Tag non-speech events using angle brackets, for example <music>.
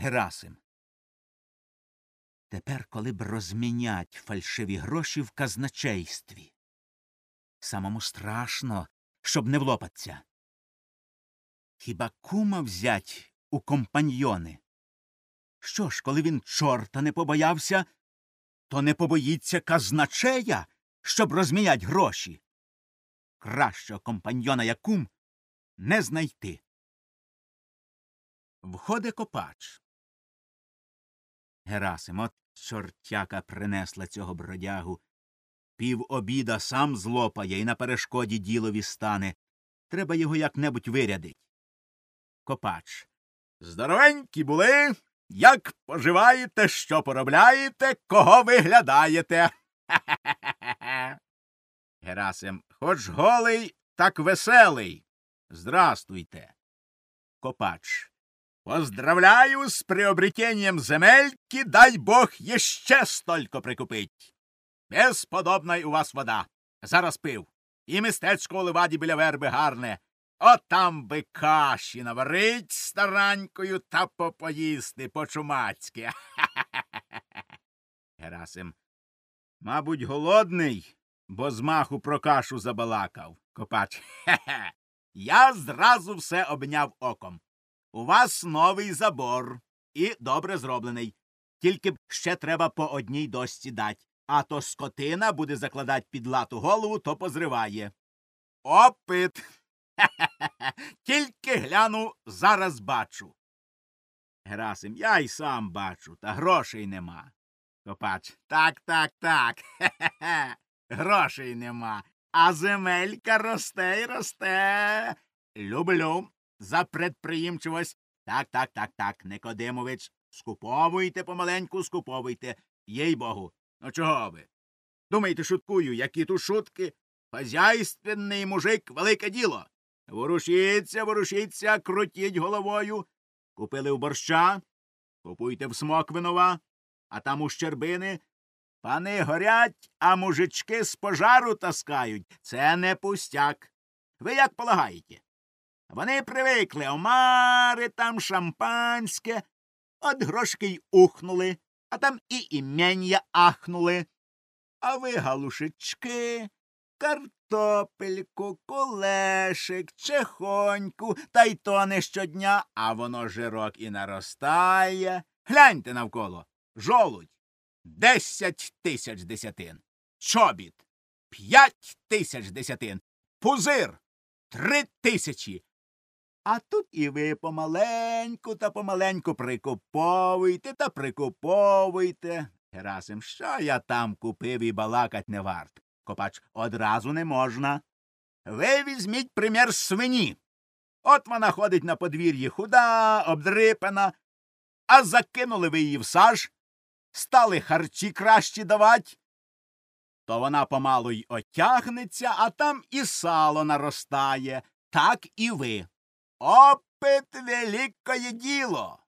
Герасим. Тепер, коли б розмінять фальшиві гроші в казначействі. Самому страшно, щоб не влопаться. Хіба кума взять у компаньйони? Що ж, коли він чорта не побоявся, то не побоїться казначея, щоб розмінять гроші. Кращого компаньйона, як кум, не знайти. Входить копач. Герасим, от чортяка принесла цього бродягу. Пів обіда сам злопає і на перешкоді ділові стане. Треба його як-небудь вирядить. Копач. Здоровенькі були. Як поживаєте, що поробляєте, кого виглядаєте? <laughs> Герасим. Хоч голий, так веселий. Здрастуйте. Копач. Поздравляю с приобретением земельки, дай бог еще столько прикупить. Безподобна й у вас вода. Зараз пив. І містечко у леваді біля верби гарне. От там би каші наварить старанькою та попоїсти по-чумацьки. <laughs> Герасим. Мабуть, голодний, бо з маху про кашу забалакав. Копач. Хе-хе. <laughs> Я зразу все обняв оком. У вас новий забор і добре зроблений. Тільки б ще треба по одній дошці дать, а то скотина буде закладать під лату голову, то позриває. Опит. Хе-хе-хе. <laughs> Тільки гляну, зараз бачу. Герасим, я й сам бачу, та грошей нема. Копач. Так, так, так. Хе-хе-хе. <laughs> Грошей нема. А земелька росте й росте. Люблю за предприємчивость. Так, так, так, так, Никодимович, скуповуйте помаленьку, скуповуйте. Їй богу. Ну чого ви? Думаєте, шуткую, які тут шутки? Хазяйственний мужик велике діло. Ворушіться, ворушіться, крутіть головою. Купили в борща, купуйте в смоквинова, а там у щербини. Пани горять, а мужички з пожару таскають. Це не пустяк. Ви як полагаєте? Вони привикли омари, там шампанське, от грошки й ухнули, а там і імення ахнули. А ви, галушечки, картопельку, кулешик, чехоньку, та й то не щодня, а воно жирок і наростає. Гляньте навколо. Жолудь. Десять тисяч десятин. Чобіт. П'ять тисяч десятин. Пузир. Три тисячі. А тут і ви помаленьку та помаленьку прикуповуйте та прикуповуйте. Герасим, що я там купив і балакать не варт. Копач одразу не можна. Ви візьміть примір свині. От вона ходить на подвір'ї худа, обдрипана, а закинули ви її в саж, стали харчі кращі давать, то вона помалу й отягнеться, а там і сало наростає, так і ви. Опит великое діло.